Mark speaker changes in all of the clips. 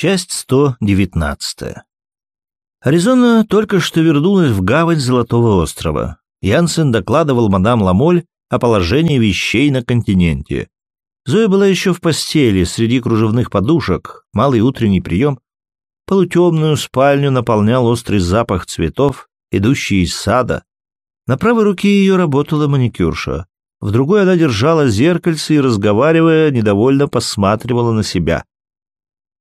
Speaker 1: Часть 119. Аризона только что вернулась в гавань Золотого острова. Янсен докладывал мадам Ламоль о положении вещей на континенте. Зоя была еще в постели, среди кружевных подушек, малый утренний прием. Полутемную спальню наполнял острый запах цветов, идущий из сада. На правой руке ее работала маникюрша. В другой она держала зеркальце и, разговаривая, недовольно посматривала на себя.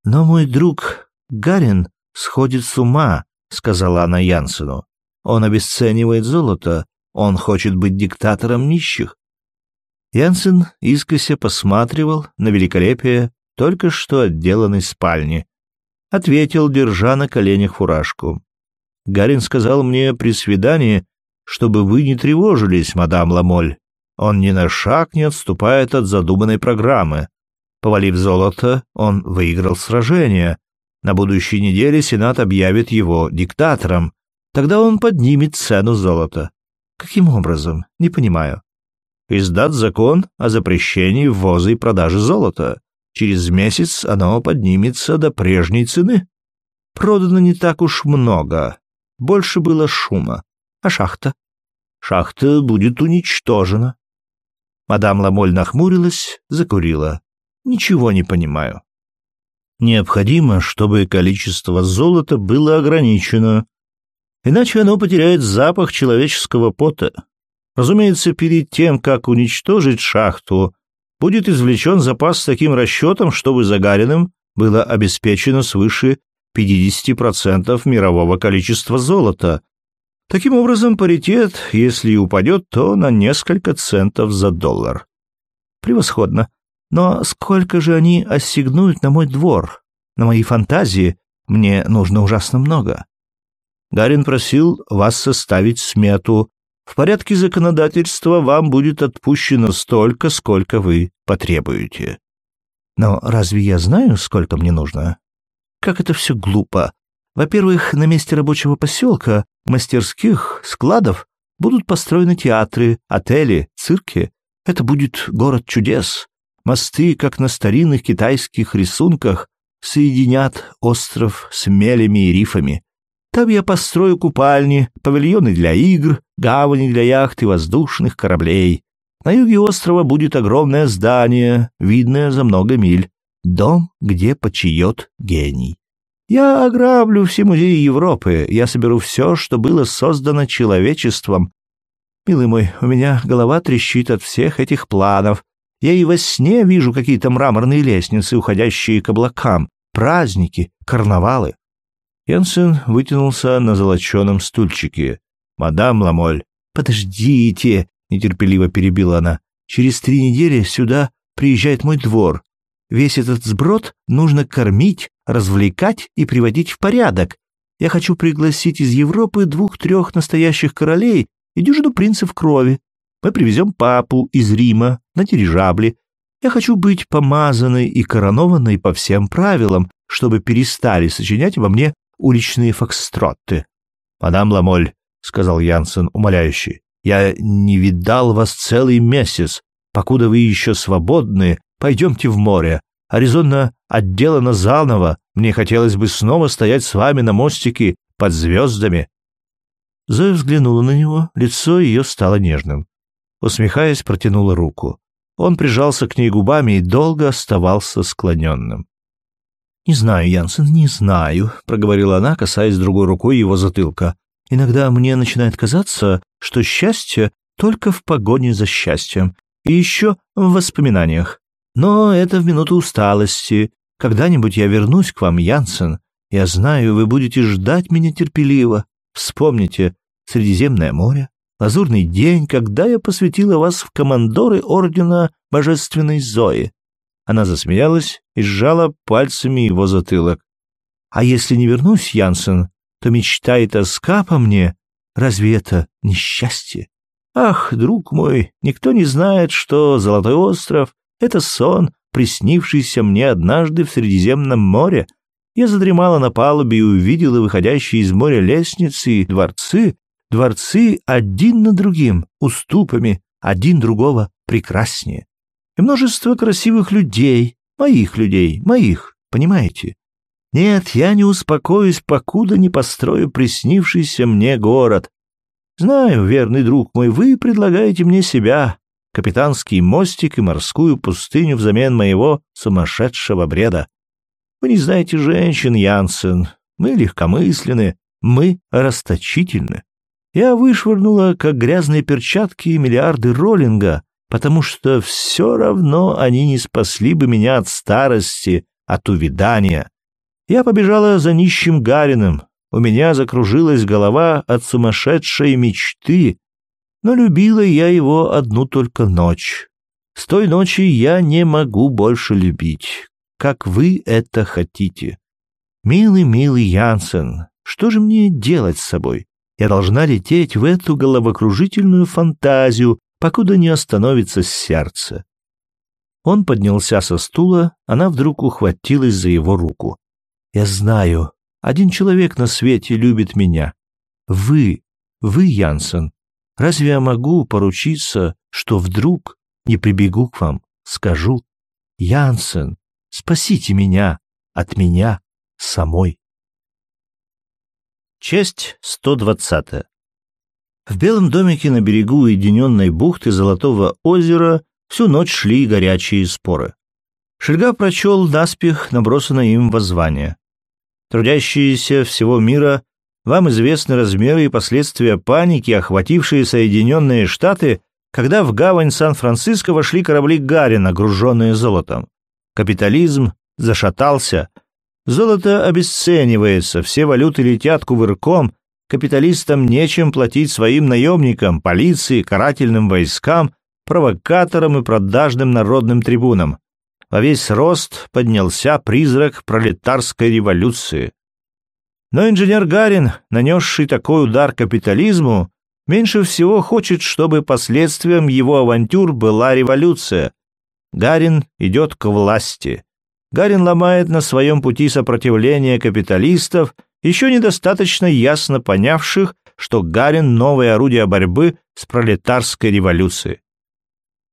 Speaker 1: «Но мой друг Гарин сходит с ума», — сказала она Янсену. «Он обесценивает золото. Он хочет быть диктатором нищих». Янсен искося посматривал на великолепие только что отделанной спальни. Ответил, держа на коленях фуражку. «Гарин сказал мне при свидании, чтобы вы не тревожились, мадам Ламоль. Он ни на шаг не отступает от задуманной программы. Повалив золото, он выиграл сражение. На будущей неделе Сенат объявит его диктатором. Тогда он поднимет цену золота. Каким образом? Не понимаю. Издат закон о запрещении ввоза и продажи золота. Через месяц оно поднимется до прежней цены. Продано не так уж много. Больше было шума. А шахта? Шахта будет уничтожена. Мадам Ламоль нахмурилась, закурила ничего не понимаю. Необходимо, чтобы количество золота было ограничено, иначе оно потеряет запах человеческого пота. Разумеется, перед тем, как уничтожить шахту, будет извлечен запас с таким расчетом, чтобы Загариным было обеспечено свыше 50% мирового количества золота. Таким образом, паритет, если и упадет, то на несколько центов за доллар. Превосходно. Но сколько же они ассигнуют на мой двор? На мои фантазии мне нужно ужасно много. Гарин просил вас составить смету. В порядке законодательства вам будет отпущено столько, сколько вы потребуете. Но разве я знаю, сколько мне нужно? Как это все глупо. Во-первых, на месте рабочего поселка, мастерских, складов будут построены театры, отели, цирки. Это будет город чудес. Мосты, как на старинных китайских рисунках, соединят остров с мелями и рифами. Там я построю купальни, павильоны для игр, гавани для яхт и воздушных кораблей. На юге острова будет огромное здание, видное за много миль. Дом, где почиет гений. Я ограблю все музеи Европы, я соберу все, что было создано человечеством. Милый мой, у меня голова трещит от всех этих планов, я и во сне вижу какие-то мраморные лестницы, уходящие к облакам, праздники, карнавалы. Янсен вытянулся на золоченом стульчике. «Мадам Ламоль, подождите!» — нетерпеливо перебила она. «Через три недели сюда приезжает мой двор. Весь этот сброд нужно кормить, развлекать и приводить в порядок. Я хочу пригласить из Европы двух-трех настоящих королей и дюжину принцев крови. Мы привезем папу из Рима на дирижабле. Я хочу быть помазанной и коронованной по всем правилам, чтобы перестали сочинять во мне уличные фокстротты. «Мадам Ламоль», — сказал Янсен умоляющий, — «я не видал вас целый месяц. Покуда вы еще свободны, пойдемте в море. Аризона отделана заново. Мне хотелось бы снова стоять с вами на мостике под звездами». Зоя взглянула на него, лицо ее стало нежным усмехаясь, протянула руку. Он прижался к ней губами и долго оставался склоненным. «Не знаю, Янсен, не знаю», — проговорила она, касаясь другой рукой его затылка. «Иногда мне начинает казаться, что счастье только в погоне за счастьем, и еще в воспоминаниях. Но это в минуту усталости. Когда-нибудь я вернусь к вам, Янсен. Я знаю, вы будете ждать меня терпеливо. Вспомните Средиземное море, лазурный день, когда я посвятила вас в командоры Ордена Божественной Зои». Она засмеялась и сжала пальцами его затылок. «А если не вернусь, Янсен, то мечта и тоска по мне, разве это несчастье? Ах, друг мой, никто не знает, что Золотой остров — это сон, приснившийся мне однажды в Средиземном море. Я задремала на палубе и увидела выходящие из моря лестницы и дворцы, дворцы один на другим, уступами, один другого прекраснее. И множество красивых людей, моих людей, моих, понимаете? Нет, я не успокоюсь, покуда не построю приснившийся мне город. Знаю, верный друг мой, вы предлагаете мне себя, капитанский мостик и морскую пустыню взамен моего сумасшедшего бреда. Вы не знаете женщин, Янсен. Мы легкомысленны, мы расточительны. Я вышвырнула, как грязные перчатки, миллиарды роллинга, потому что все равно они не спасли бы меня от старости, от увядания. Я побежала за нищим Гарином. У меня закружилась голова от сумасшедшей мечты, но любила я его одну только ночь. С той ночи я не могу больше любить, как вы это хотите. Милый, милый Янсен, что же мне делать с собой? Я должна лететь в эту головокружительную фантазию, покуда не остановится сердце. Он поднялся со стула, она вдруг ухватилась за его руку. Я знаю, один человек на свете любит меня. Вы, вы, Янсен. Разве я могу поручиться, что вдруг не прибегу к вам, скажу, Янсен, спасите меня от меня самой. Часть 120. В белом домике на берегу уединенной бухты Золотого озера всю ночь шли горячие споры. Шельга прочел наспех набросанное им воззвание. Трудящиеся всего мира, вам известны размеры и последствия паники, охватившие Соединенные Штаты, когда в гавань Сан-Франциско вошли корабли Гарина, груженные золотом. Капитализм зашатался, золото обесценивается, все валюты летят кувырком, капиталистам нечем платить своим наемникам, полиции, карательным войскам, провокаторам и продажным народным трибунам во весь рост поднялся призрак пролетарской революции. Но инженер Гарин, нанесший такой удар капитализму, меньше всего хочет, чтобы последствием его авантюр была революция. Гарин идет к власти. Гарин ломает на своем пути сопротивление капиталистов, еще недостаточно ясно понявших, что Гарин — новое орудие борьбы с пролетарской революцией.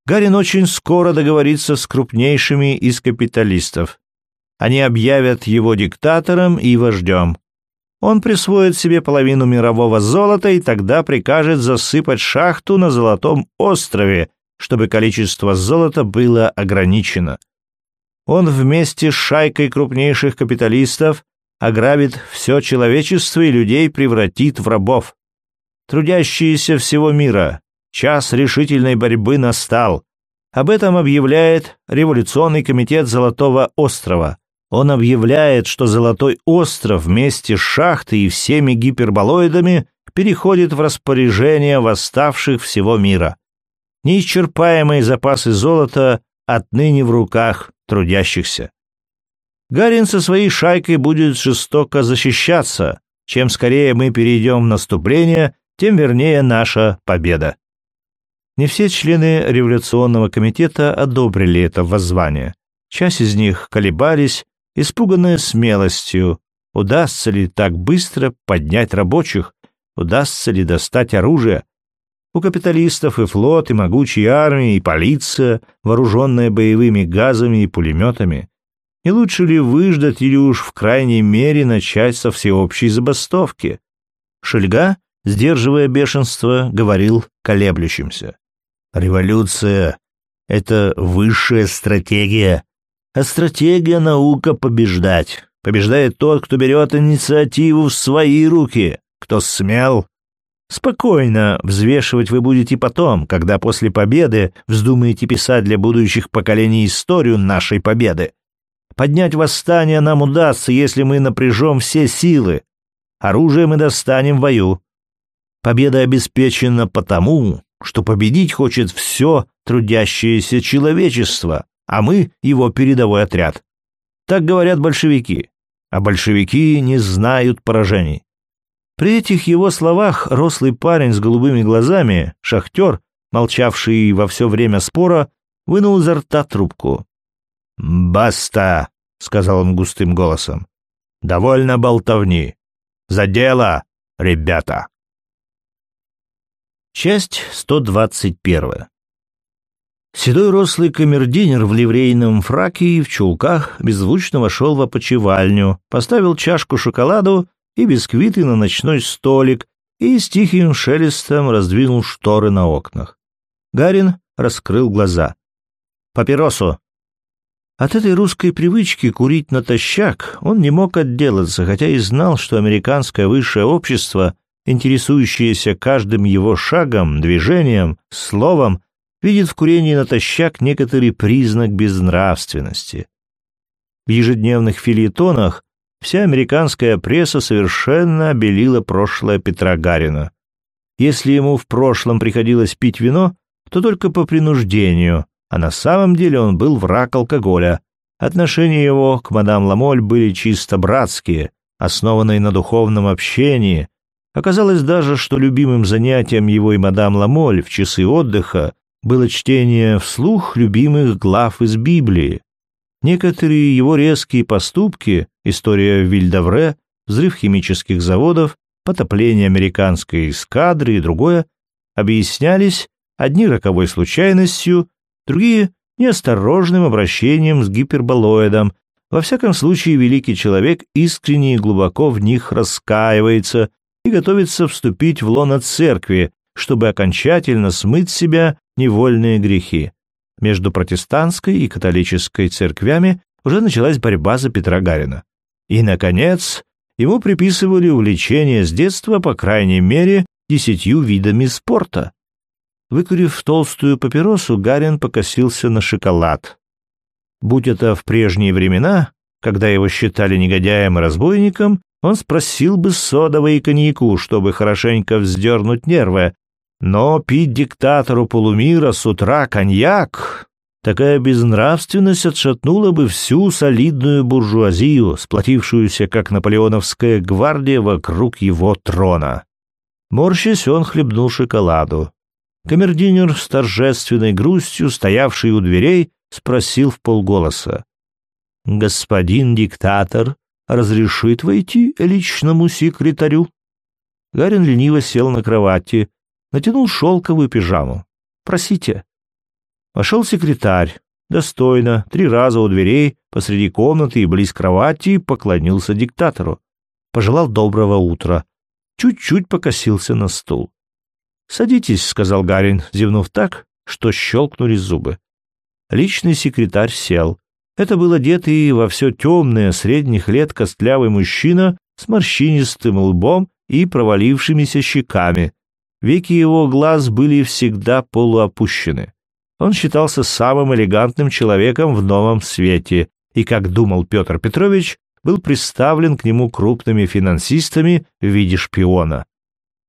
Speaker 1: Гарин очень скоро договорится с крупнейшими из капиталистов. Они объявят его диктатором и вождем. Он присвоит себе половину мирового золота и тогда прикажет засыпать шахту на Золотом острове, чтобы количество золота было ограничено. Он вместе с шайкой крупнейших капиталистов ограбит все человечество и людей превратит в рабов. Трудящиеся всего мира, Час решительной борьбы настал. Об этом объявляет Революционный комитет Золотого острова. Он объявляет, что Золотой остров вместе с шахтой и всеми гиперболоидами переходит в распоряжение восставших всего мира. Неисчерпаемые запасы золота отныне в руках трудящихся. Гарин со своей шайкой будет жестоко защищаться. Чем скорее мы перейдем в наступление, тем вернее наша победа. Не все члены революционного комитета одобрили это воззвание. Часть из них колебались, испуганные смелостью. Удастся ли так быстро поднять рабочих? Удастся ли достать оружие? У капиталистов и флот, и могучие армии, и полиция, вооруженная боевыми газами и пулеметами. Не лучше ли выждать или уж в крайней мере начать со всеобщей забастовки? Шельга, сдерживая бешенство, говорил колеблющимся. Революция — это высшая стратегия. А стратегия — наука побеждать. Побеждает тот, кто берет инициативу в свои руки, кто смел. Спокойно взвешивать вы будете потом, когда после победы вздумаете писать для будущих поколений историю нашей победы. Поднять восстание нам удастся, если мы напряжем все силы. Оружие мы достанем в бою. Победа обеспечена потому, что победить хочет все трудящееся человечество, а мы его передовой отряд. Так говорят большевики, а большевики не знают поражений. При этих его словах рослый парень с голубыми глазами, шахтер, молчавший во все время спора, вынул изо рта трубку. «Баста!» — сказал он густым голосом. «Довольно болтовни. За дело, ребята!» Часть 121. Седой рослый камердинер в ливрейном фраке и в чулках беззвучно вошел в опочивальню, поставил чашку шоколаду и бисквиты на ночной столик и с тихим шелестом раздвинул шторы на окнах. Гарин раскрыл глаза. «Папиросу!» От этой русской привычки курить натощак он не мог отделаться, хотя и знал, что американское высшее общество, интересующееся каждым его шагом, движением, словом, видит в курении натощак некоторый признак безнравственности. В ежедневных фильетонах вся американская пресса совершенно обелила прошлое Петра Гарина. Если ему в прошлом приходилось пить вино, то только по принуждению, а на самом деле он был враг алкоголя. Отношения его к мадам Ламоль были чисто братские, основанные на духовном общении. Оказалось даже, что любимым занятием его и мадам Ламоль в часы отдыха было чтение вслух любимых глав из Библии. Некоторые его резкие поступки, история Вильдавре, взрыв химических заводов, потопление американской эскадры и другое, объяснялись одни роковой случайностью, другие — неосторожным обращением с гиперболоидом. Во всяком случае, великий человек искренне и глубоко в них раскаивается и готовится вступить в лоно церкви, чтобы окончательно смыть себя невольные грехи. Между протестантской и католической церквями уже началась борьба за Петра Гарина. И, наконец, ему приписывали увлечение с детства, по крайней мере, десятью видами спорта. Выкурив толстую папиросу, Гарин покосился на шоколад. Будь это в прежние времена, когда его считали негодяем и разбойником, он спросил бы содового и коньяку, чтобы хорошенько вздернуть нервы. Но пить диктатору полумира с утра коньяк... Такая безнравственность отшатнула бы всю солидную буржуазию, сплотившуюся, как наполеоновская гвардия, вокруг его трона. Морщись, он хлебнул шоколаду. Камердинер с торжественной грустью, стоявший у дверей, спросил в полголоса. «Господин диктатор разрешит войти личному секретарю?» Гарин лениво сел на кровати, натянул шелковую пижаму. «Просите». Вошел секретарь, достойно, три раза у дверей, посреди комнаты и близ кровати, поклонился диктатору. Пожелал доброго утра. Чуть-чуть покосился на стул. «Садитесь», — сказал Гарин, зевнув так, что щелкнули зубы. Личный секретарь сел. Это был одетый во все темное средних лет костлявый мужчина с морщинистым лбом и провалившимися щеками. Веки его глаз были всегда полуопущены. Он считался самым элегантным человеком в новом свете и, как думал Петр Петрович, был представлен к нему крупными финансистами в виде шпиона.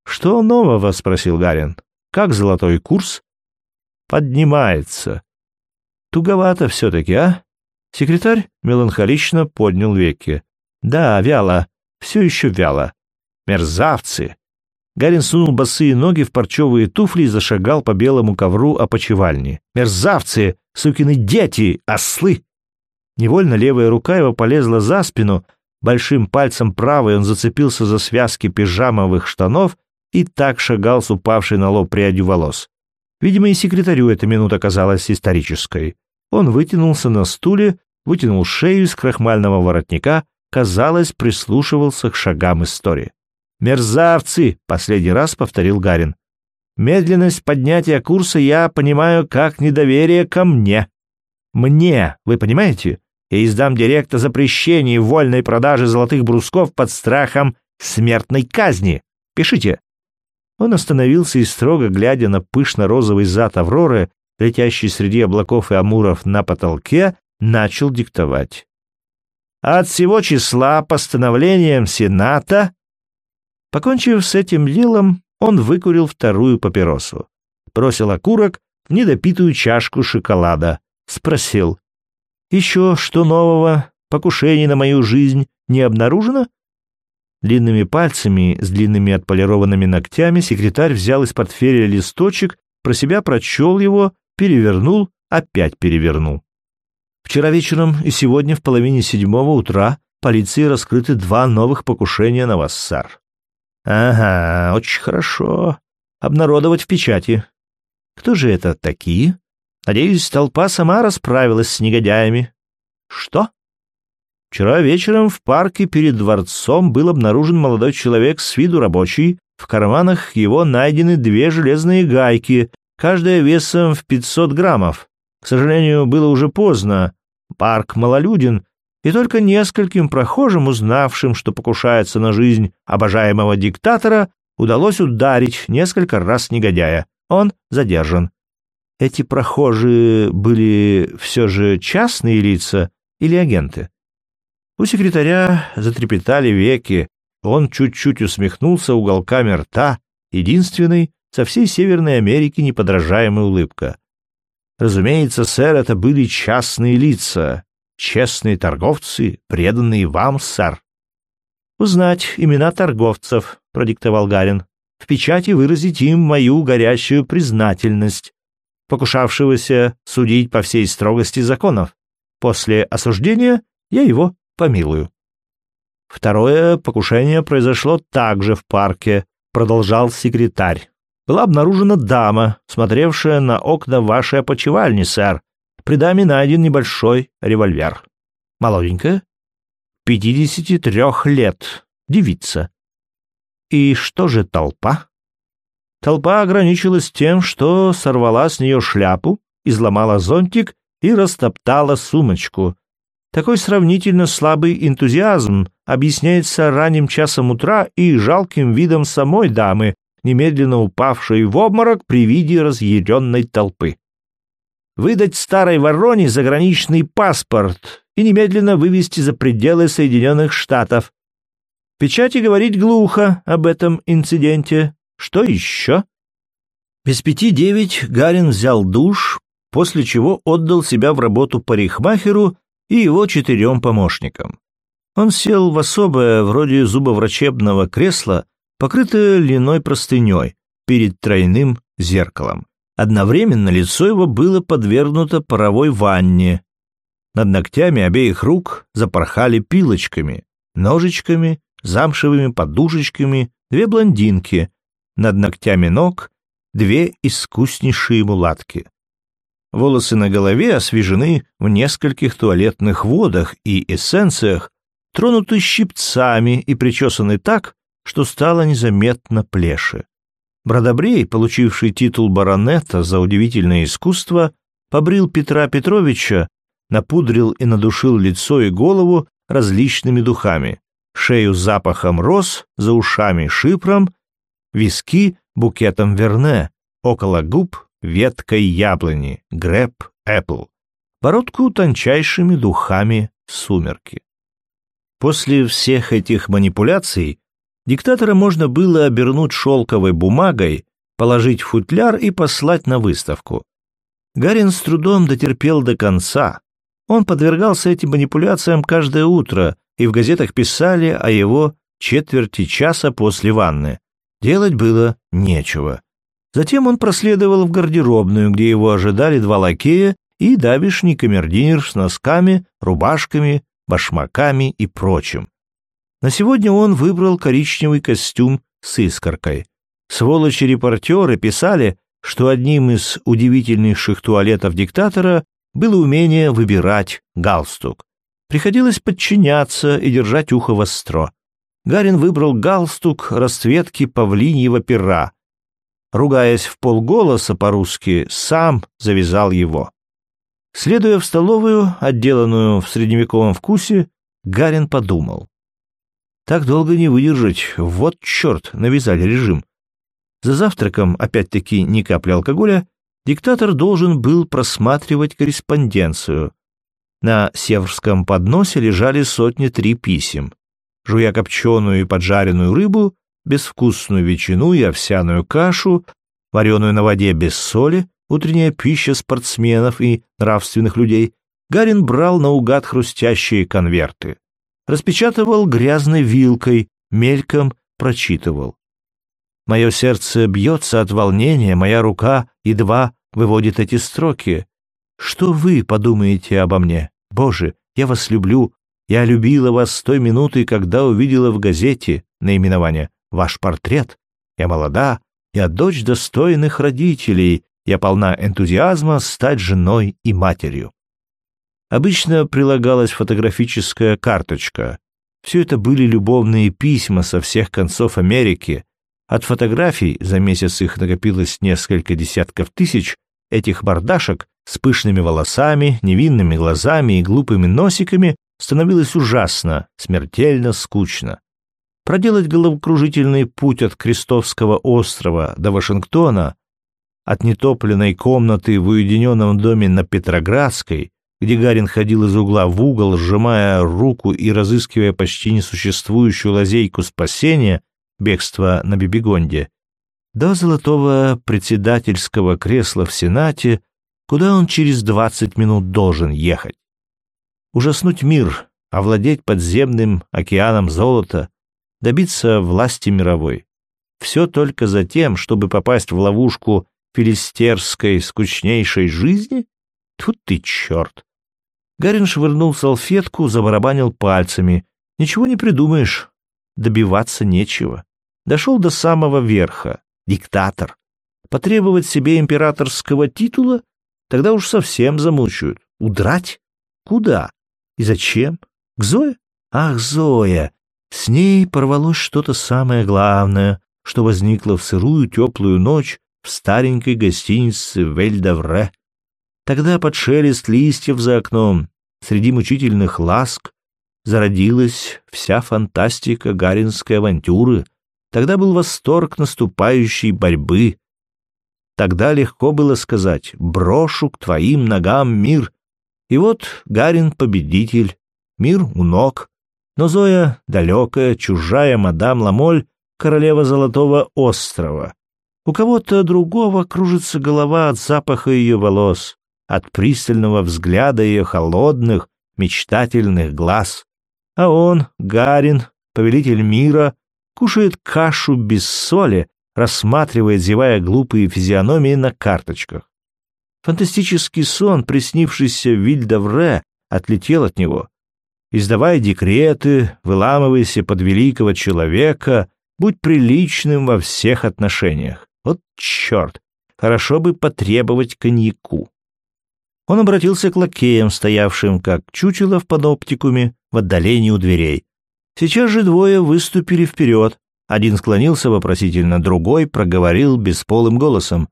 Speaker 1: «Что нового?» — спросил Гарин. «Как золотой курс?» «Поднимается». «Туговато все-таки, а?» Секретарь меланхолично поднял веки. «Да, вяло. Все еще вяло. Мерзавцы!» Гарин сунул босые ноги в парчевые туфли и зашагал по белому ковру опочивальни. «Мерзавцы! Сукины дети! Ослы!» Невольно левая рука его полезла за спину, большим пальцем правой он зацепился за связки пижамовых штанов и так шагал с упавшей на лоб прядью волос. Видимо, и секретарю эта минута казалась исторической. Он вытянулся на стуле, вытянул шею из крахмального воротника, казалось, прислушивался к шагам истории. «Мерзавцы!» — последний раз повторил Гарин. «Медленность поднятия курса я понимаю как недоверие ко мне. Мне, вы понимаете? Я издам директа запрещение вольной продажи золотых брусков под страхом смертной казни. Пишите. Он остановился и, строго глядя на пышно-розовый зад Авроры, летящий среди облаков и амуров на потолке, начал диктовать. От всего числа постановлением Сената... Покончив с этим делом, он выкурил вторую папиросу, бросил окурок в недопитую чашку шоколада, спросил. «Еще что нового? Покушений на мою жизнь не обнаружено?» Длинными пальцами с длинными отполированными ногтями секретарь взял из портфеля листочек, про себя прочел его, перевернул, опять перевернул. Вчера вечером и сегодня в половине седьмого утра полиции раскрыты два новых покушения на вас, сэр. Ага, очень хорошо. Обнародовать в печати. Кто же это такие? Надеюсь, толпа сама расправилась с негодяями. Что? Вчера вечером в парке перед дворцом был обнаружен молодой человек с виду рабочий. В карманах его найдены две железные гайки, каждая весом в 500 граммов. К сожалению, было уже поздно. Парк малолюден, и только нескольким прохожим, узнавшим, что покушается на жизнь обожаемого диктатора, удалось ударить несколько раз негодяя. Он задержан. Эти прохожие были все же частные лица или агенты? У секретаря затрепетали веки, он чуть-чуть усмехнулся уголками рта, единственной со всей Северной Америки неподражаемая улыбка. Разумеется, сэр, это были частные лица, честные торговцы, преданные вам, сэр. Узнать имена торговцев, продиктовал Гарин. В печати выразить им мою горящую признательность, покушавшегося судить по всей строгости законов. После осуждения я его помилую. Второе покушение произошло также в парке, продолжал секретарь. Была обнаружена дама, смотревшая на окна вашей опочивальни, сэр. При даме найден небольшой револьвер. Молоденькая? Пятидесяти трех лет. Девица. И что же толпа? Толпа ограничилась тем, что сорвала с нее шляпу, изломала зонтик и растоптала сумочку. Такой сравнительно слабый энтузиазм объясняется ранним часом утра и жалким видом самой дамы, немедленно упавшей в обморок при виде разъяренной толпы. Выдать старой вороне заграничный паспорт и немедленно вывести за пределы Соединенных Штатов. Печати говорить глухо об этом инциденте. Что еще? Без пяти девять Гарин взял душ, после чего отдал себя в работу парикмахеру и его четырем помощникам. Он сел в особое, вроде зубоврачебного кресла, покрытое льняной простыней, перед тройным зеркалом. Одновременно лицо его было подвергнуто паровой ванне. Над ногтями обеих рук запорхали пилочками, ножичками, замшевыми подушечками две блондинки, над ногтями ног две искуснейшие мулатки. Волосы на голове освежены в нескольких туалетных водах и эссенциях, тронуты щипцами и причесаны так, что стало незаметно плеши. Бродобрей, получивший титул баронета за удивительное искусство, побрил Петра Петровича, напудрил и надушил лицо и голову различными духами, шею запахом роз, за ушами шипром, виски букетом верне, около губ веткой яблони, грэп эппл, бородку тончайшими духами сумерки. После всех этих манипуляций диктатора можно было обернуть шелковой бумагой, положить футляр и послать на выставку. Гарин с трудом дотерпел до конца. Он подвергался этим манипуляциям каждое утро, и в газетах писали о его четверти часа после ванны. Делать было нечего. Затем он проследовал в гардеробную, где его ожидали два лакея и давишний камердинер с носками, рубашками, башмаками и прочим. На сегодня он выбрал коричневый костюм с искоркой. Сволочи-репортеры писали, что одним из удивительнейших туалетов диктатора было умение выбирать галстук. Приходилось подчиняться и держать ухо востро. Гарин выбрал галстук расцветки павлиньего пера, ругаясь в полголоса по-русски, сам завязал его. Следуя в столовую, отделанную в средневековом вкусе, Гарин подумал. Так долго не выдержать, вот черт, навязали режим. За завтраком, опять-таки, ни капли алкоголя, диктатор должен был просматривать корреспонденцию. На северском подносе лежали сотни три писем. Жуя копченую и поджаренную рыбу, безвкусную ветчину и овсяную кашу, вареную на воде без соли, утренняя пища спортсменов и нравственных людей, Гарин брал наугад хрустящие конверты. Распечатывал грязной вилкой, мельком прочитывал. Мое сердце бьется от волнения, моя рука едва выводит эти строки. Что вы подумаете обо мне? Боже, я вас люблю. Я любила вас с той минуты, когда увидела в газете наименование ваш портрет. Я молода, я дочь достойных родителей, Я полна энтузиазма стать женой и матерью. Обычно прилагалась фотографическая карточка. Все это были любовные письма со всех концов Америки. От фотографий, за месяц их накопилось несколько десятков тысяч, этих бардашек с пышными волосами, невинными глазами и глупыми носиками становилось ужасно, смертельно скучно. Проделать головокружительный путь от Крестовского острова до Вашингтона, от нетопленной комнаты в уединенном доме на Петроградской, где Гарин ходил из угла в угол, сжимая руку и разыскивая почти несуществующую лазейку спасения, бегства на Бибигонде, до золотого председательского кресла в Сенате, куда он через двадцать минут должен ехать. Ужаснуть мир, овладеть подземным океаном золота, добиться власти мировой. Все только за тем, чтобы попасть в ловушку филистерской скучнейшей жизни? Тут ты черт! Гарин швырнул салфетку, забарабанил пальцами. Ничего не придумаешь. Добиваться нечего. Дошел до самого верха. Диктатор. Потребовать себе императорского титула? Тогда уж совсем замучают. Удрать? Куда? И зачем? К Зое? Ах, Зоя! С ней порвалось что-то самое главное, что возникло в сырую теплую ночь в старенькой гостинице Вельдавре. Тогда под шелест листьев за окном, среди мучительных ласк, зародилась вся фантастика гаринской авантюры. Тогда был восторг наступающей борьбы. Тогда легко было сказать «брошу к твоим ногам мир». И вот Гарин победитель, мир у ног. Но Зоя далекая, чужая мадам Ламоль, королева Золотого острова. У кого-то другого кружится голова от запаха ее волос, от пристального взгляда ее холодных, мечтательных глаз. А он, Гарин, повелитель мира, кушает кашу без соли, рассматривает, зевая глупые физиономии на карточках. Фантастический сон, приснившийся Вильдавре, отлетел от него. Издавая декреты, выламывайся под великого человека, будь приличным во всех отношениях. Вот черт! Хорошо бы потребовать коньяку. Он обратился к лакеям, стоявшим как чучело в паноптикуме в отдалении у дверей. Сейчас же двое выступили вперед. Один склонился вопросительно, другой проговорил бесполым голосом.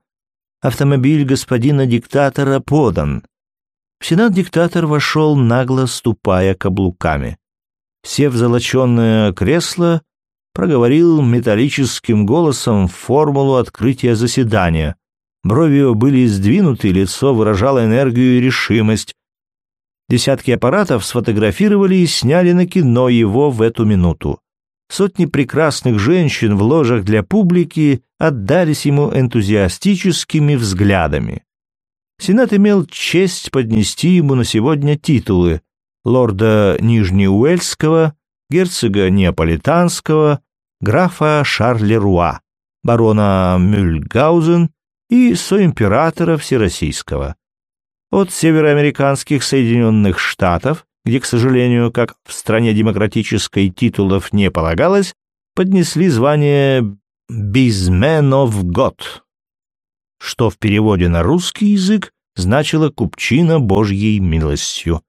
Speaker 1: «Автомобиль господина диктатора подан». В сенат диктатор вошел, нагло ступая каблуками. Сев в золоченное кресло, проговорил металлическим голосом формулу открытия заседания — Брови его были сдвинуты, лицо выражало энергию и решимость. Десятки аппаратов сфотографировали и сняли на кино его в эту минуту. Сотни прекрасных женщин в ложах для публики отдались ему энтузиастическими взглядами. Сенат имел честь поднести ему на сегодня титулы лорда Нижнеуэльского, герцога Неаполитанского, графа Шарлеруа, барона Мюльгаузен и соимператора Всероссийского. От североамериканских Соединенных Штатов, где, к сожалению, как в стране демократической титулов не полагалось, поднесли звание «Bizman of God», что в переводе на русский язык значило «купчина Божьей милостью».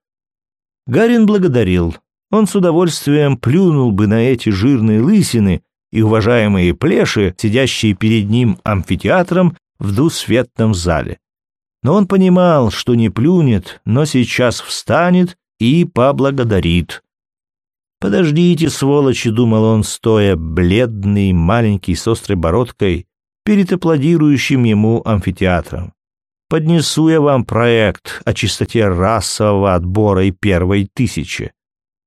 Speaker 1: Гарин благодарил. Он с удовольствием плюнул бы на эти жирные лысины и уважаемые плеши, сидящие перед ним амфитеатром в двусветном зале. Но он понимал, что не плюнет, но сейчас встанет и поблагодарит. «Подождите, сволочи», — думал он, стоя, бледный, маленький, с острой бородкой, перед аплодирующим ему амфитеатром. «Поднесу я вам проект о чистоте расового отбора и первой тысячи».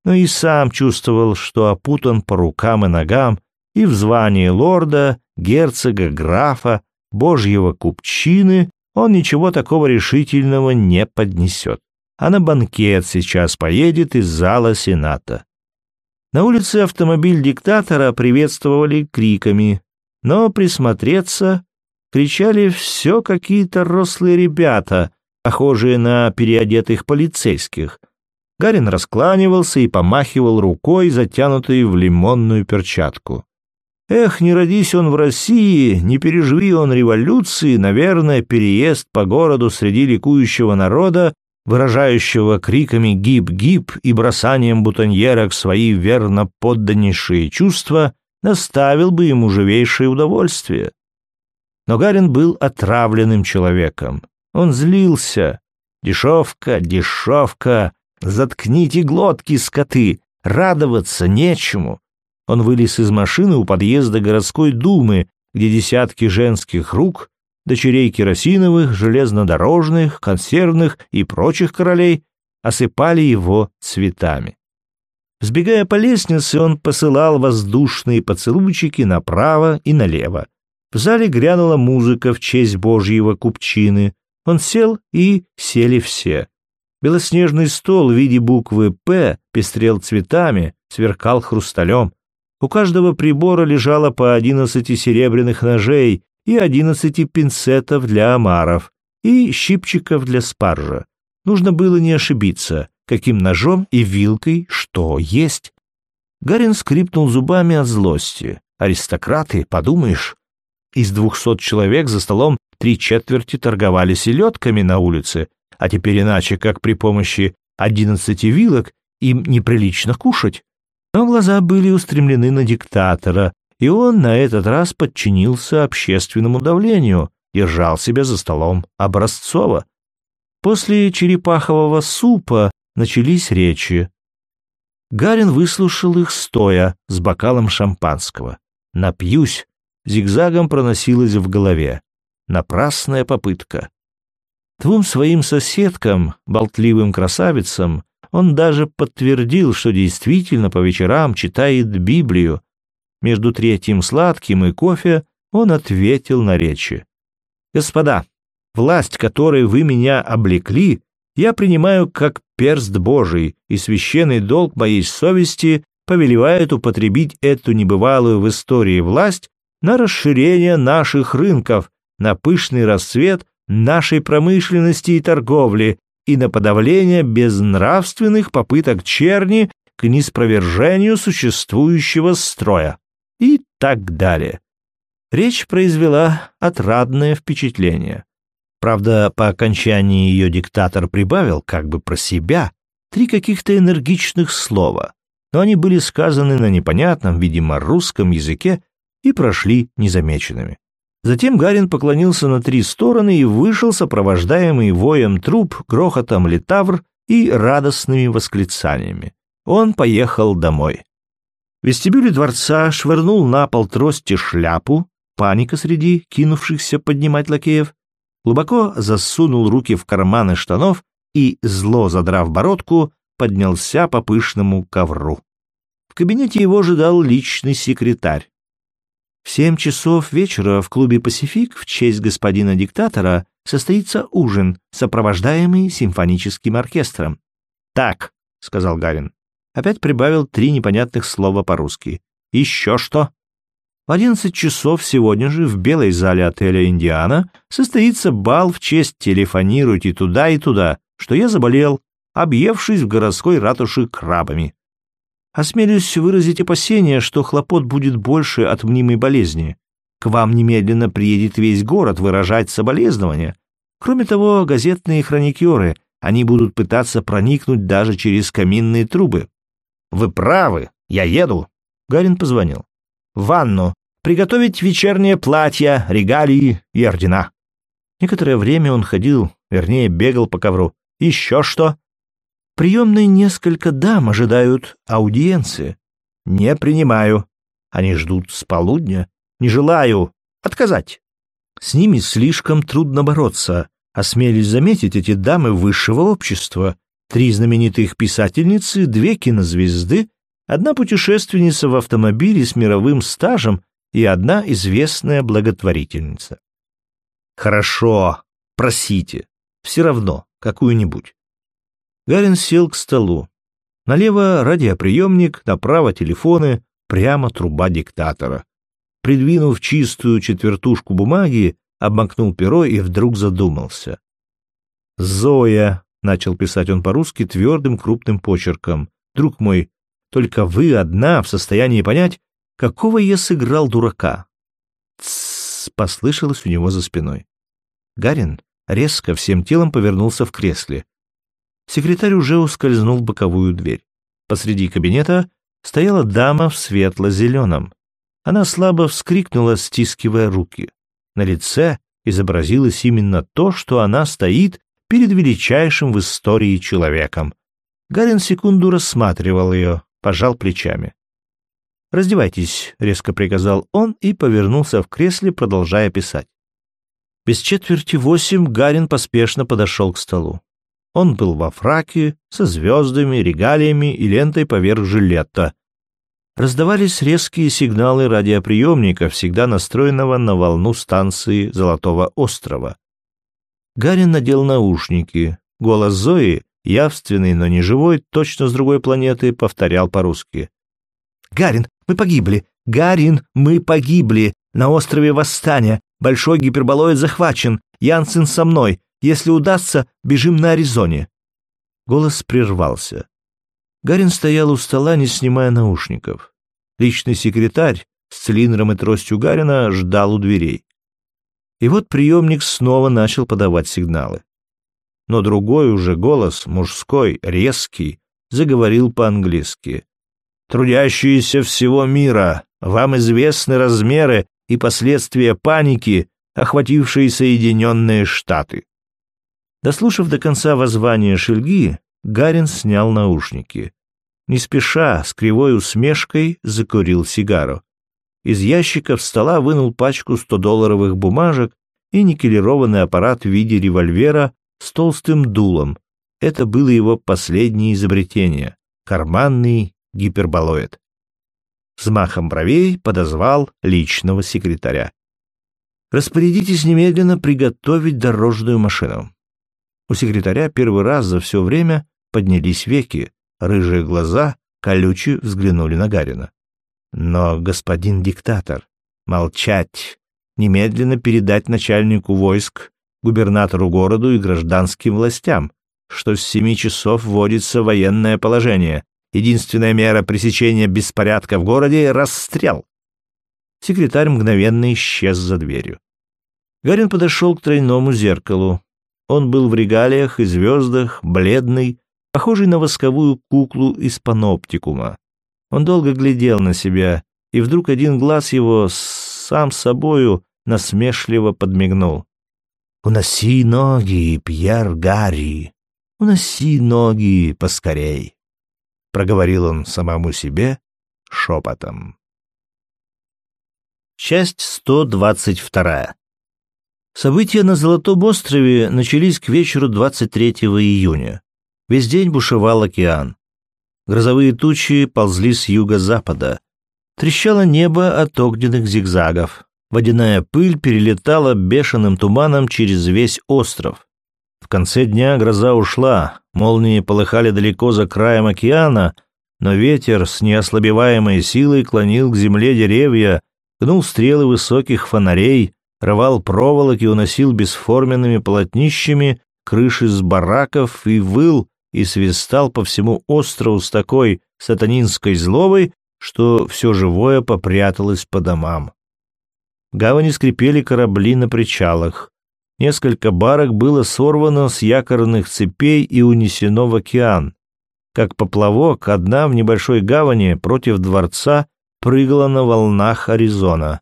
Speaker 1: Но и сам чувствовал, что опутан по рукам и ногам и в звании лорда, герцога, графа, божьего купчины он ничего такого решительного не поднесет. А на банкет сейчас поедет из зала Сената. На улице автомобиль диктатора приветствовали криками, но присмотреться кричали все какие-то рослые ребята, похожие на переодетых полицейских. Гарин раскланивался и помахивал рукой, затянутой в лимонную перчатку. Эх, не родись он в России, не переживи он революции, наверное, переезд по городу среди ликующего народа, выражающего криками «гиб-гиб» и бросанием бутоньерок свои верно подданнейшие чувства, доставил бы ему живейшее удовольствие. Но Гарин был отравленным человеком. Он злился. Дешевка, дешевка, заткните глотки, скоты, радоваться нечему. Он вылез из машины у подъезда городской думы, где десятки женских рук, дочерей керосиновых, железнодорожных, консервных и прочих королей осыпали его цветами. Сбегая по лестнице, он посылал воздушные поцелуйчики направо и налево. В зале грянула музыка в честь Божьего купчины. Он сел, и сели все. Белоснежный стол в виде буквы «П» пестрел цветами, сверкал хрусталем. У каждого прибора лежало по одиннадцати серебряных ножей и одиннадцати пинцетов для омаров и щипчиков для спаржа. Нужно было не ошибиться, каким ножом и вилкой что есть. Гарин скрипнул зубами от злости. Аристократы, подумаешь. Из двухсот человек за столом три четверти торговали селедками на улице, а теперь иначе, как при помощи одиннадцати вилок, им неприлично кушать. Но глаза были устремлены на диктатора, и он на этот раз подчинился общественному давлению, держал себя за столом образцово. После черепахового супа начались речи. Гарин выслушал их стоя, с бокалом шампанского. «Напьюсь», зигзагом проносилось в голове. Напрасная попытка. Двум своим соседкам, болтливым красавицам, он даже подтвердил, что действительно по вечерам читает Библию. Между третьим сладким и кофе он ответил на речи. «Господа, власть, которой вы меня облекли, я принимаю как перст Божий, и священный долг моей совести повелевает употребить эту небывалую в истории власть на расширение наших рынков, на пышный расцвет нашей промышленности и торговли и на подавление безнравственных попыток черни к неспровержению существующего строя и так далее. Речь произвела отрадное впечатление. Правда, по окончании ее диктатор прибавил, как бы про себя, три каких-то энергичных слова, но они были сказаны на непонятном, видимо, русском языке и прошли незамеченными. Затем Гарин поклонился на три стороны и вышел, сопровождаемый воем труп, грохотом литавр и радостными восклицаниями. Он поехал домой. В вестибюле дворца швырнул на пол трости шляпу, паника среди кинувшихся поднимать лакеев, глубоко засунул руки в карманы штанов и, зло задрав бородку, поднялся по пышному ковру. В кабинете его ожидал личный секретарь. В семь часов вечера в клубе «Пасифик» в честь господина диктатора состоится ужин, сопровождаемый симфоническим оркестром. «Так», — сказал Гарин. Опять прибавил три непонятных слова по-русски. «Еще что?» В одиннадцать часов сегодня же в белой зале отеля «Индиана» состоится бал в честь «Телефонируйте туда и туда», что я заболел, объевшись в городской ратуше крабами. Осмелюсь выразить опасение, что хлопот будет больше от мнимой болезни. К вам немедленно приедет весь город выражать соболезнования. Кроме того, газетные хроникеры, они будут пытаться проникнуть даже через каминные трубы. Вы правы, я еду. Гарин позвонил. Ванну приготовить вечернее платье, регалии и ордена. Некоторое время он ходил, вернее, бегал по ковру. Еще что? Приемные несколько дам ожидают аудиенции. Не принимаю. Они ждут с полудня. Не желаю. Отказать. С ними слишком трудно бороться. Осмелюсь заметить эти дамы высшего общества. Три знаменитых писательницы, две кинозвезды, одна путешественница в автомобиле с мировым стажем и одна известная благотворительница. Хорошо, просите. Все равно, какую-нибудь. Гарин сел к столу. Налево радиоприемник, направо телефоны, прямо труба диктатора. Придвинув чистую четвертушку бумаги, обмакнул перо и вдруг задумался. «Зоя», — начал писать он по-русски твердым крупным почерком, — «друг мой, только вы одна в состоянии понять, какого я сыграл дурака?» «Тссс!» — послышалось у него за спиной. Гарин резко всем телом повернулся в кресле. Секретарь уже ускользнул в боковую дверь. Посреди кабинета стояла дама в светло-зеленом. Она слабо вскрикнула, стискивая руки. На лице изобразилось именно то, что она стоит перед величайшим в истории человеком. Гарин секунду рассматривал ее, пожал плечами. «Раздевайтесь», — резко приказал он и повернулся в кресле, продолжая писать. Без четверти восемь Гарин поспешно подошел к столу. Он был во фраке, со звездами, регалиями и лентой поверх жилета. Раздавались резкие сигналы радиоприемника, всегда настроенного на волну станции Золотого острова. Гарин надел наушники. Голос Зои, явственный, но не живой, точно с другой планеты, повторял по-русски. «Гарин, мы погибли! Гарин, мы погибли! На острове Восстания! Большой гиперболоид захвачен! Янсен со мной! Если удастся, бежим на Аризоне!» Голос прервался. Гарин стоял у стола, не снимая наушников. Личный секретарь с цилиндром и тростью Гарина ждал у дверей. И вот приемник снова начал подавать сигналы. Но другой уже голос, мужской, резкий, заговорил по-английски. «Трудящиеся всего мира, вам известны размеры и последствия паники, охватившей Соединенные Штаты. Дослушав до конца воззвание Шельги, Гарин снял наушники. Не спеша, с кривой усмешкой, закурил сигару. Из ящиков стола вынул пачку 100-долларовых бумажек и никелированный аппарат в виде револьвера с толстым дулом. Это было его последнее изобретение — карманный гиперболоид. Взмахом бровей подозвал личного секретаря. «Распорядитесь немедленно приготовить дорожную машину. У секретаря первый раз за все время поднялись веки, рыжие глаза колюче взглянули на Гарина. Но, господин диктатор, молчать, немедленно передать начальнику войск, губернатору городу и гражданским властям, что с семи часов вводится военное положение. Единственная мера пресечения беспорядка в городе — расстрел. Секретарь мгновенно исчез за дверью. Гарин подошел к тройному зеркалу, он был в регалиях и звездах, бледный, похожий на восковую куклу из паноптикума. Он долго глядел на себя, и вдруг один глаз его сам собою насмешливо подмигнул. «Уноси ноги, Пьер Гарри, уноси ноги поскорей», — проговорил он самому себе шепотом. Часть сто двадцать вторая. События на Золотом острове начались к вечеру 23 июня. Весь день бушевал океан. Грозовые тучи ползли с юго-запада. Трещало небо от огненных зигзагов. Водяная пыль перелетала бешеным туманом через весь остров. В конце дня гроза ушла, молнии полыхали далеко за краем океана, но ветер с неослабеваемой силой клонил к земле деревья, гнул стрелы высоких фонарей, рвал проволоки, уносил бесформенными полотнищами крыши с бараков и выл и свистал по всему острову с такой сатанинской злобой, что все живое попряталось по домам. Гавани скрипели корабли на причалах. Несколько барок было сорвано с якорных цепей и унесено в океан. Как поплавок, одна в небольшой гавани против дворца прыгала на волнах Аризона.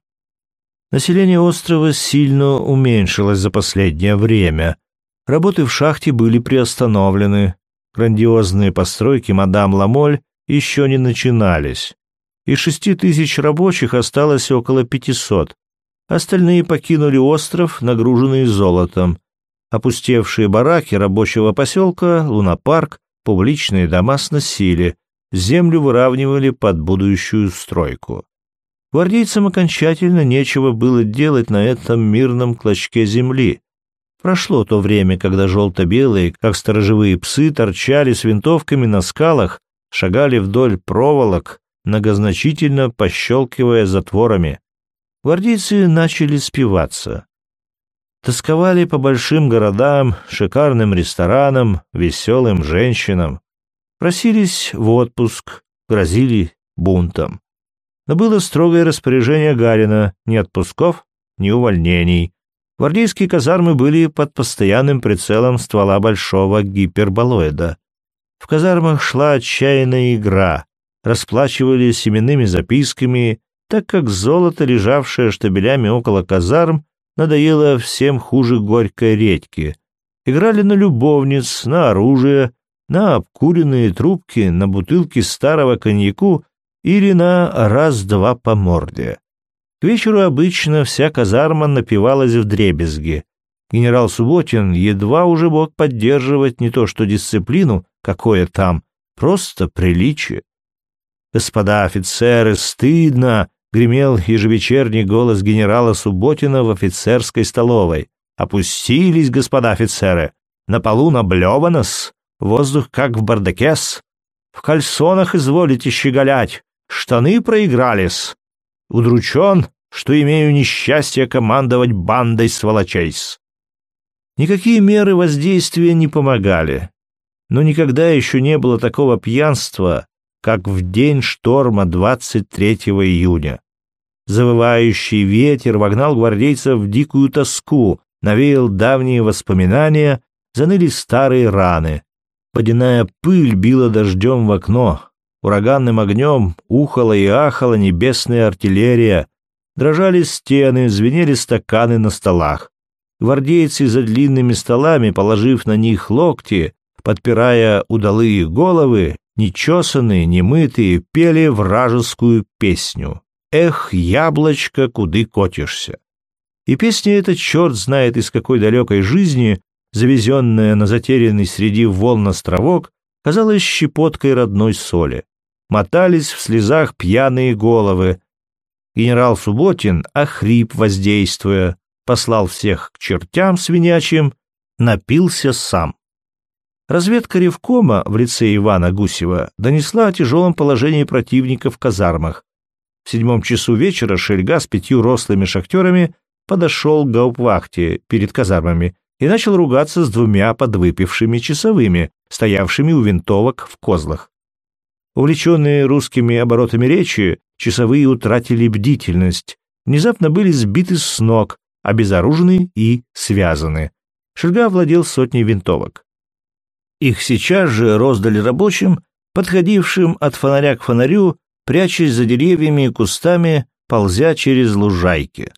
Speaker 1: Население острова сильно уменьшилось за последнее время. Работы в шахте были приостановлены. Грандиозные постройки мадам Ламоль еще не начинались. Из шести тысяч рабочих осталось около пятисот. Остальные покинули остров, нагруженные золотом. Опустевшие бараки рабочего поселка, лунопарк, публичные дома сносили, землю выравнивали под будущую стройку. Гвардейцам окончательно нечего было делать на этом мирном клочке земли. Прошло то время, когда желто-белые, как сторожевые псы, торчали с винтовками на скалах, шагали вдоль проволок, многозначительно пощелкивая затворами. Гвардейцы начали спиваться. Тосковали по большим городам, шикарным ресторанам, веселым женщинам. Просились в отпуск, грозили бунтом. Но было строгое распоряжение Гарина ни отпусков, ни увольнений. Гвардейские казармы были под постоянным прицелом ствола большого гиперболоида. В казармах шла отчаянная игра, расплачивались семенными записками, так как золото, лежавшее штабелями около казарм, надоело всем хуже горькой редьки. Играли на любовниц, на оружие, на обкуренные трубки, на бутылки старого коньяку или на раз-два по морде. К вечеру обычно вся казарма напивалась в дребезги. Генерал Субботин едва уже мог поддерживать не то что дисциплину, какое там, просто приличие. «Господа офицеры, стыдно!» — гремел ежевечерний голос генерала Субботина в офицерской столовой. «Опустились, господа офицеры! На полу наблевано-с! Воздух как в бардакес! В кальсонах изволите щеголять! Штаны проигрались! Удручен, что имею несчастье командовать бандой сволочейс!» Никакие меры воздействия не помогали. Но никогда еще не было такого пьянства, как в день шторма 23 июня. Завывающий ветер вогнал гвардейцев в дикую тоску, навеял давние воспоминания, заныли старые раны. Водяная пыль била дождем в окно, ураганным огнем ухала и ахала небесная артиллерия, дрожали стены, звенели стаканы на столах. Гвардейцы за длинными столами, положив на них локти, подпирая удалые головы, нечесанные, немытые, пели вражескую песню. «Эх, яблочко, куды котишься?» И песня эта черт знает из какой далекой жизни, завезенная на затерянный среди волн островок, казалась щепоткой родной соли. Мотались в слезах пьяные головы. Генерал Субботин, охрип воздействуя, послал всех к чертям свинячьим, напился сам. Разведка Ревкома в лице Ивана Гусева донесла о тяжелом положении противника в казармах. В седьмом часу вечера Шельга с пятью рослыми шахтерами подошел к гауптвахте перед казармами и начал ругаться с двумя подвыпившими часовыми, стоявшими у винтовок в козлах. Увлеченные русскими оборотами речи, часовые утратили бдительность, внезапно были сбиты с ног, обезоружены и связаны. Шельга владел сотней винтовок. Их сейчас же роздали рабочим, подходившим от фонаря к фонарю, прячась за деревьями и кустами, ползя через лужайки.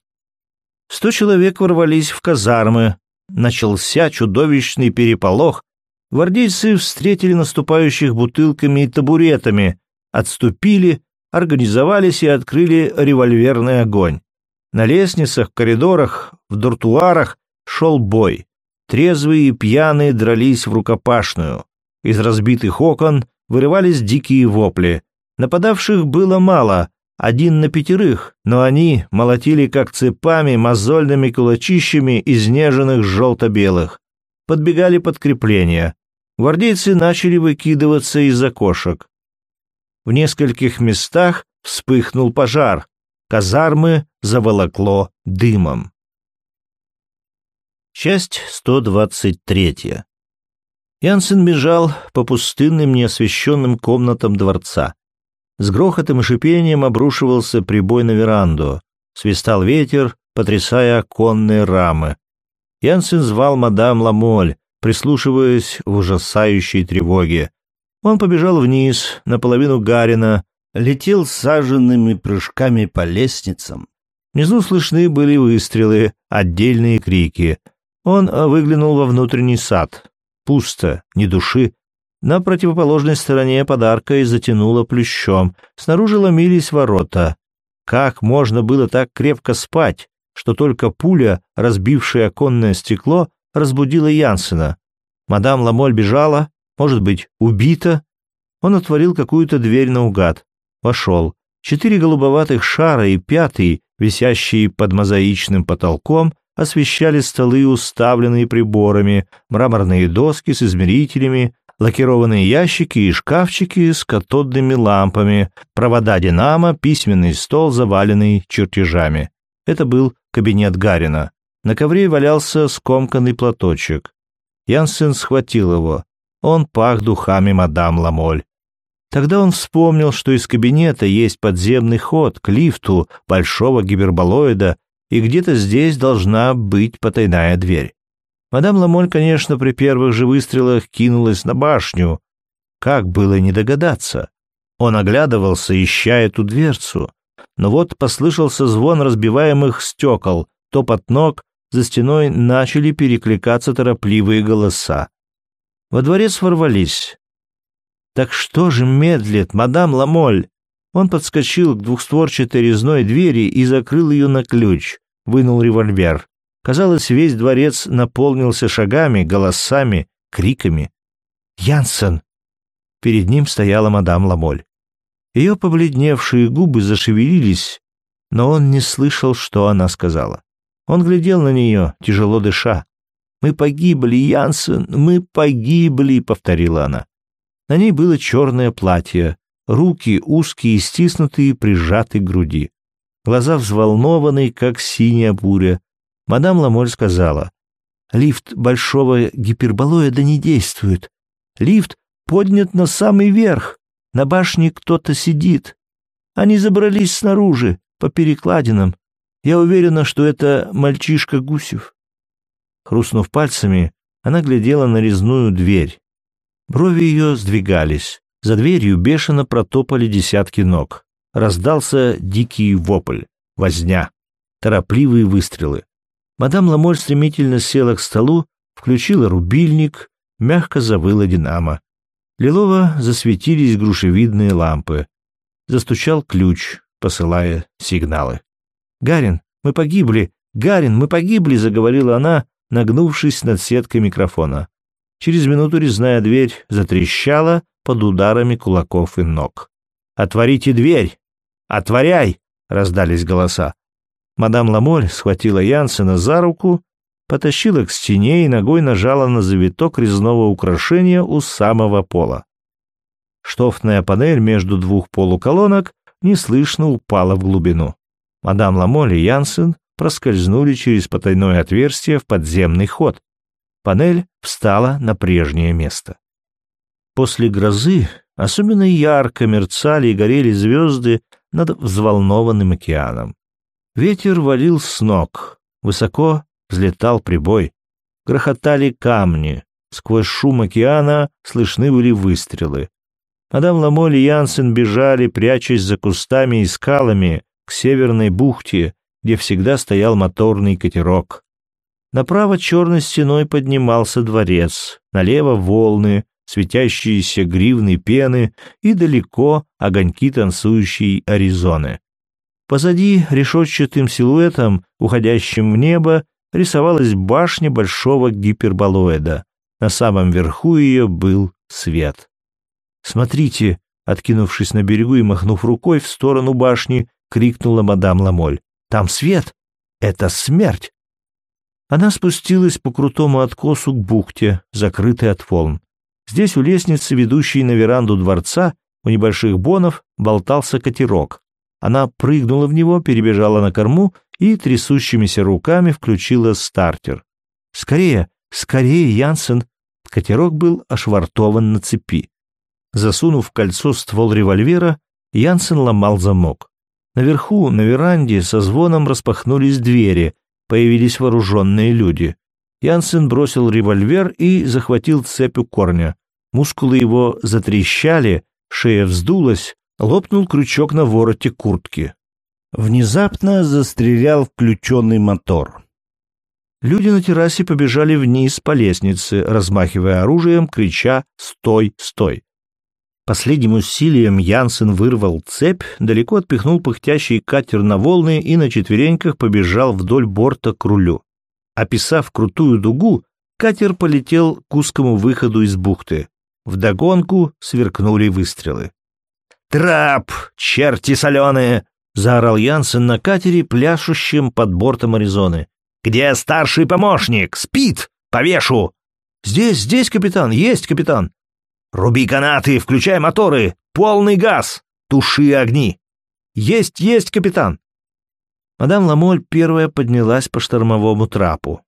Speaker 1: Сто человек ворвались в казармы, начался чудовищный переполох, гвардейцы встретили наступающих бутылками и табуретами, отступили, организовались и открыли револьверный огонь. На лестницах, коридорах, в дуртуарах шел бой. Трезвые и пьяные дрались в рукопашную. Из разбитых окон вырывались дикие вопли. Нападавших было мало, один на пятерых, но они молотили как цепами мозольными кулачищами изнеженных желто-белых. Подбегали подкрепления. Гвардейцы начали выкидываться из окошек. В нескольких местах вспыхнул пожар. Казармы заволокло дымом. Часть 123. Янсен бежал по пустынным неосвещенным комнатам дворца. С грохотом и шипением обрушивался прибой на веранду. Свистал ветер, потрясая оконные рамы. Янсен звал мадам Ламоль, прислушиваясь в ужасающей тревоге. Он побежал вниз, наполовину Гарина, летел саженными прыжками по лестницам. Внизу слышны были выстрелы, отдельные крики — он а, выглянул во внутренний сад. Пусто, ни души. На противоположной стороне подарка и затянуло плющом. Снаружи ломились ворота. Как можно было так крепко спать, что только пуля, разбившая оконное стекло, разбудила Янсена? Мадам Ламоль бежала, может быть, убита. Он отворил какую-то дверь наугад. Вошел. Четыре голубоватых шара и пятый, висящий под мозаичным потолком, освещали столы, уставленные приборами, мраморные доски с измерителями, лакированные ящики и шкафчики с катодными лампами, провода динамо, письменный стол, заваленный чертежами. Это был кабинет Гарина. На ковре валялся скомканный платочек. Янсен схватил его. Он пах духами мадам Ламоль. Тогда он вспомнил, что из кабинета есть подземный ход к лифту большого гиперболоида, и где-то здесь должна быть потайная дверь. Мадам Ламоль, конечно, при первых же выстрелах кинулась на башню. Как было не догадаться? Он оглядывался, ища эту дверцу. Но вот послышался звон разбиваемых стекол, топот ног, за стеной начали перекликаться торопливые голоса. Во дворец ворвались. «Так что же медлит, мадам Ламоль?» Он подскочил к двухстворчатой резной двери и закрыл ее на ключ, вынул револьвер. Казалось, весь дворец наполнился шагами, голосами, криками. «Янсен!» Перед ним стояла мадам Ламоль. Ее побледневшие губы зашевелились, но он не слышал, что она сказала. Он глядел на нее, тяжело дыша. «Мы погибли, Янсен, мы погибли», — повторила она. На ней было черное платье, руки узкие, стиснутые, прижаты к груди. Глаза взволнованные, как синяя буря. Мадам Ламоль сказала, «Лифт большого гиперболоида не действует. Лифт поднят на самый верх. На башне кто-то сидит. Они забрались снаружи, по перекладинам. Я уверена, что это мальчишка Гусев». Хрустнув пальцами, она глядела на резную дверь. Брови ее сдвигались. За дверью бешено протопали десятки ног. Раздался дикий вопль, возня, торопливые выстрелы. Мадам Ламоль стремительно села к столу, включила рубильник, мягко завыла динамо. Лилово засветились грушевидные лампы. Застучал ключ, посылая сигналы. «Гарин, мы погибли! Гарин, мы погибли!» — заговорила она, нагнувшись над сеткой микрофона. Через минуту резная дверь затрещала под ударами кулаков и ног. «Отворите дверь! Отворяй!» — раздались голоса. Мадам Ламоль схватила Янсена за руку, потащила к стене и ногой нажала на завиток резного украшения у самого пола. Штофная панель между двух полуколонок неслышно упала в глубину. Мадам Ламоль и Янсен проскользнули через потайное отверстие в подземный ход. Панель встала на прежнее место. После грозы особенно ярко мерцали и горели звезды над взволнованным океаном. Ветер валил с ног, высоко взлетал прибой, грохотали камни, сквозь шум океана слышны были выстрелы. Мадам Ламоль и Янсен бежали, прячась за кустами и скалами, к северной бухте, где всегда стоял моторный катерок. Направо черной стеной поднимался дворец, налево волны, светящиеся гривны пены и далеко огоньки танцующей Аризоны. Позади решетчатым силуэтом, уходящим в небо, рисовалась башня большого гиперболоида. На самом верху ее был свет. «Смотрите!» — откинувшись на берегу и махнув рукой в сторону башни, крикнула мадам Ламоль. «Там свет! Это смерть!» Она спустилась по крутому откосу к бухте, закрытой от волн. Здесь у лестницы, ведущей на веранду дворца, у небольших бонов болтался катерок. Она прыгнула в него, перебежала на корму и трясущимися руками включила стартер. «Скорее, скорее, Янсен!» Катерок был ошвартован на цепи. Засунув в кольцо ствол револьвера, Янсен ломал замок. Наверху, на веранде, со звоном распахнулись двери, появились вооруженные люди. Янсен бросил револьвер и захватил цепь у корня. Мускулы его затрещали, шея вздулась, лопнул крючок на вороте куртки. Внезапно застрелял включенный мотор. Люди на террасе побежали вниз по лестнице, размахивая оружием, крича «Стой! Стой!». Последним усилием Янсен вырвал цепь, далеко отпихнул пыхтящий катер на волны и на четвереньках побежал вдоль борта к рулю. Описав крутую дугу, катер полетел к узкому выходу из бухты. Вдогонку сверкнули выстрелы. «Трап! Черти соленые!» — заорал Янсен на катере, пляшущем под бортом Аризоны. «Где старший помощник? Спит! Повешу!» «Здесь, здесь, капитан! Есть, капитан!» «Руби канаты, включай моторы! Полный газ! Туши огни!» «Есть, есть, капитан!» Мадам Ламоль первая поднялась по штормовому трапу.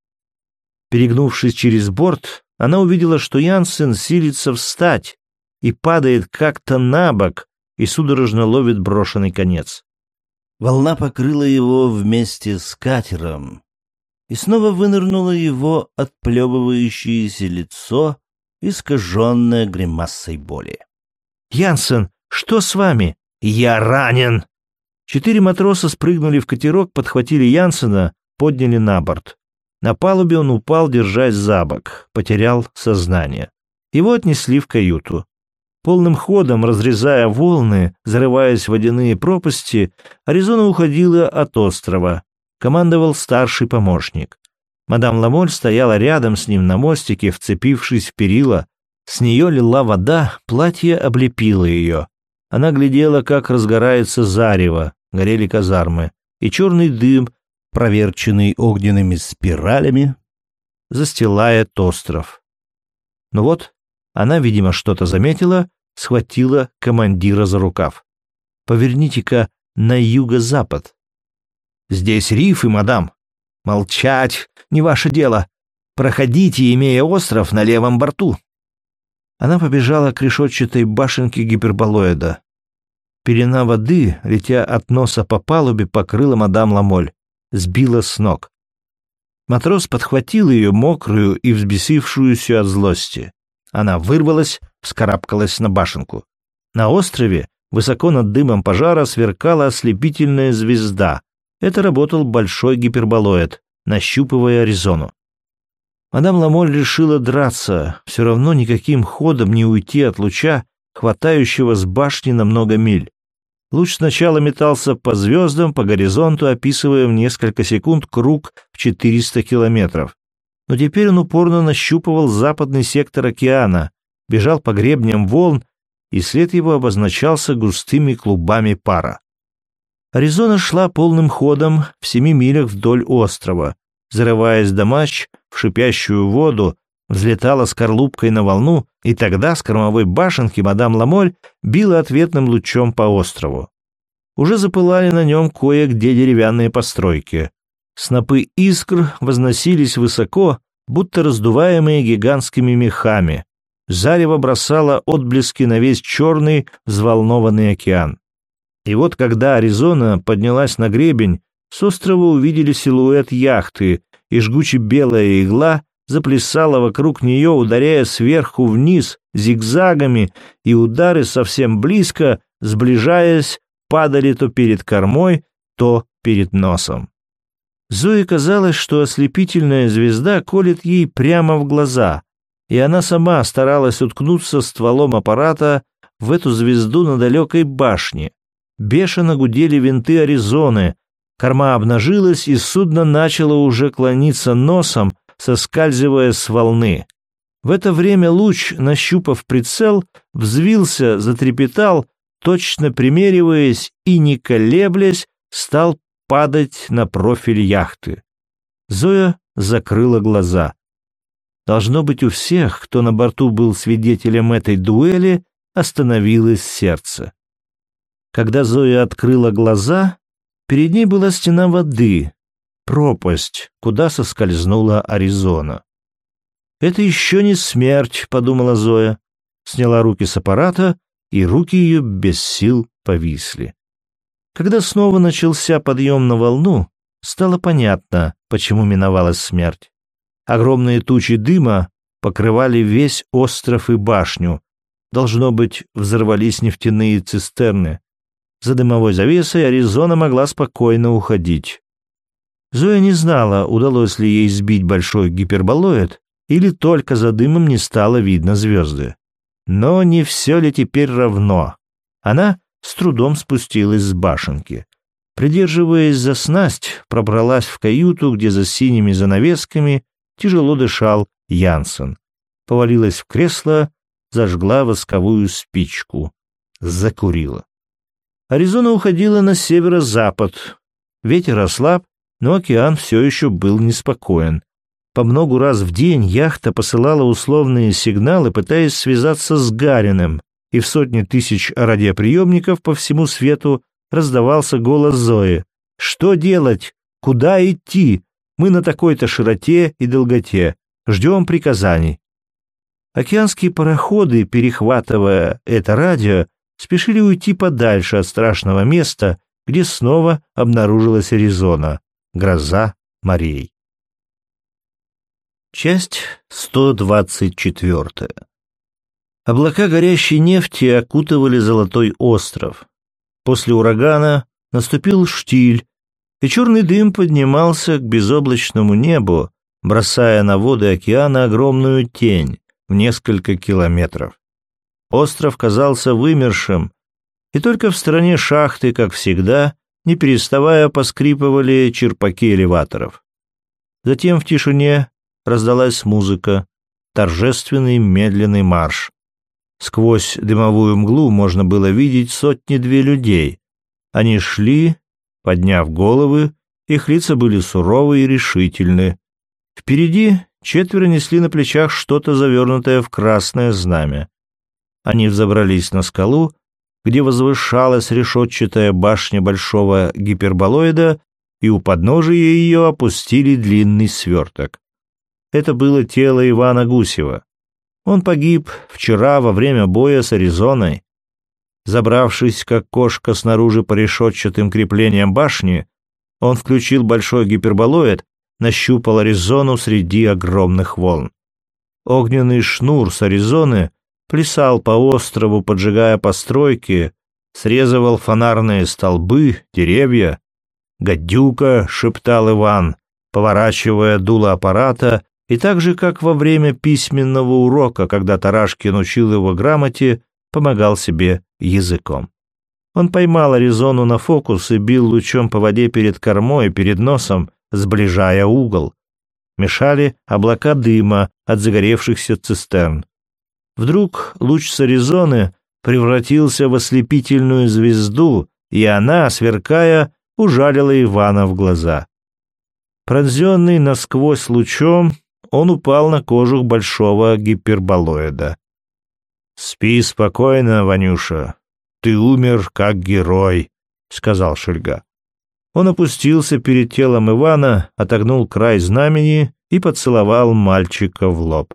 Speaker 1: Перегнувшись через борт, она увидела, что Янсен силится встать, и падает как-то на бок и судорожно ловит брошенный конец. Волна покрыла его вместе с катером и снова вынырнуло его отплевывающееся лицо, искаженное гримасой боли. «Янсен, что с вами?» «Я ранен!» Четыре матроса спрыгнули в катерок, подхватили Янсена, подняли на борт. На палубе он упал, держась за бок, потерял сознание. Его отнесли в каюту. Полным ходом, разрезая волны, зарываясь в водяные пропасти, Аризона уходила от острова. Командовал старший помощник. Мадам Ламоль стояла рядом с ним на мостике, вцепившись в перила. С нее лила вода, платье облепило ее. Она глядела, как разгорается зарево, горели казармы, и черный дым, проверченный огненными спиралями, застилает остров. Ну вот, она, видимо, что-то заметила, схватила командира за рукав. «Поверните-ка на юго-запад». «Здесь рифы, мадам». «Молчать, не ваше дело. Проходите, имея остров на левом борту». Она побежала к решетчатой башенке гиперболоида. Пелена воды, летя от носа по палубе, покрыла мадам Ламоль, сбила с ног. Матрос подхватил ее, мокрую и взбесившуюся от злости. Она вырвалась, вскарабкалась на башенку. На острове, высоко над дымом пожара, сверкала ослепительная звезда. Это работал большой гиперболоид, нащупывая Аризону. Мадам Ламоль решила драться, все равно никаким ходом не уйти от луча, хватающего с башни на много миль. Луч сначала метался по звездам, по горизонту, описывая в несколько секунд круг в 400 километров. Но теперь он упорно нащупывал западный сектор океана, бежал по гребням волн, и след его обозначался густыми клубами пара. Аризона шла полным ходом в семи милях вдоль острова, зарываясь до матч в шипящую воду, взлетала скорлупкой на волну, и тогда с кормовой башенки мадам Ламоль била ответным лучом по острову. Уже запылали на нем кое-где деревянные постройки. Снопы искр возносились высоко, будто раздуваемые гигантскими мехами. Зарево бросало отблески на весь черный, взволнованный океан. И вот когда Аризона поднялась на гребень, с острова увидели силуэт яхты, и жгуче белая игла заплясала вокруг нее, ударяя сверху вниз зигзагами, и удары совсем близко, сближаясь, падали то перед кормой, то перед носом. Зое казалось, что ослепительная звезда колет ей прямо в глаза, и она сама старалась уткнуться стволом аппарата в эту звезду на далекой башне. Бешено гудели винты Аризоны, Корма обнажилась, и судно начало уже клониться носом, соскальзывая с волны. В это время луч, нащупав прицел, взвился, затрепетал, точно примериваясь и, не колеблясь, стал падать на профиль яхты. Зоя закрыла глаза. Должно быть, у всех, кто на борту был свидетелем этой дуэли, остановилось сердце. Когда Зоя открыла глаза, Перед ней была стена воды, пропасть, куда соскользнула Аризона. «Это еще не смерть», — подумала Зоя. Сняла руки с аппарата, и руки ее без сил повисли. Когда снова начался подъем на волну, стало понятно, почему миновалась смерть. Огромные тучи дыма покрывали весь остров и башню. Должно быть, взорвались нефтяные цистерны. За дымовой завесой Аризона могла спокойно уходить. Зоя не знала, удалось ли ей сбить большой гиперболоид, или только за дымом не стало видно звезды. Но не все ли теперь равно? Она с трудом спустилась с башенки. Придерживаясь за снасть, пробралась в каюту, где за синими занавесками тяжело дышал Янсен. Повалилась в кресло, зажгла восковую спичку. Закурила. Аризона уходила на северо-запад. Ветер ослаб, но океан все еще был неспокоен. По многу раз в день яхта посылала условные сигналы, пытаясь связаться с Гариным, и в сотни тысяч радиоприемников по всему свету раздавался голос Зои. «Что делать? Куда идти? Мы на такой-то широте и долготе. Ждем приказаний». Океанские пароходы, перехватывая это радио, спешили уйти подальше от страшного места, где снова обнаружилась Аризона, гроза морей. Часть 124. Облака горящей нефти окутывали Золотой остров. После урагана наступил штиль, и черный дым поднимался к безоблачному небу, бросая на воды океана огромную тень в несколько километров. Остров казался вымершим, и только в стороне шахты, как всегда, не переставая поскрипывали черпаки элеваторов. Затем в тишине раздалась музыка, торжественный медленный марш. Сквозь дымовую мглу можно было видеть сотни-две людей. Они шли, подняв головы, их лица были суровы и решительны. Впереди четверо несли на плечах что-то завернутое в красное знамя. Они взобрались на скалу, где возвышалась решетчатая башня большого гиперболоида, и у подножия ее опустили длинный сверток. Это было тело Ивана Гусева. Он погиб вчера во время боя с Аризоной. Забравшись, как кошка, снаружи по решетчатым креплениям башни, он включил большой гиперболоид, нащупал Аризону среди огромных волн. Огненный шнур с Аризоны плясал по острову, поджигая постройки, срезывал фонарные столбы, деревья. «Гадюка!» — шептал Иван, поворачивая дуло аппарата и так же, как во время письменного урока, когда Тарашкин учил его грамоте, помогал себе языком. Он поймал Аризону на фокус и бил лучом по воде перед кормой и перед носом, сближая угол. Мешали облака дыма от загоревшихся цистерн. Вдруг луч с Аризоны превратился в ослепительную звезду, и она, сверкая, ужалила Ивана в глаза. Пронзенный насквозь лучом, он упал на кожух большого гиперболоида. «Спи спокойно, Ванюша. Ты умер как герой», — сказал Шельга. Он опустился перед телом Ивана, отогнул край знамени и поцеловал мальчика в лоб.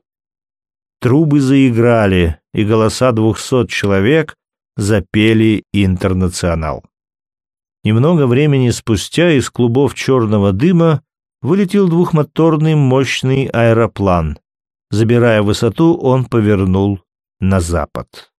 Speaker 1: Трубы заиграли, и голоса двухсот человек запели «Интернационал». Немного времени спустя из клубов черного дыма вылетел двухмоторный мощный аэроплан. Забирая высоту, он повернул на запад.